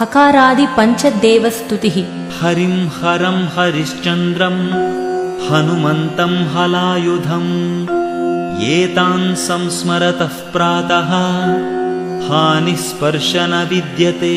हकारादि हरिं हरं हरिम् हरिश्चन्द्रम् हनुमन्तम् हलायुधम् एतान् संस्मरतः प्रातः हानिस्पर्श न विद्यते।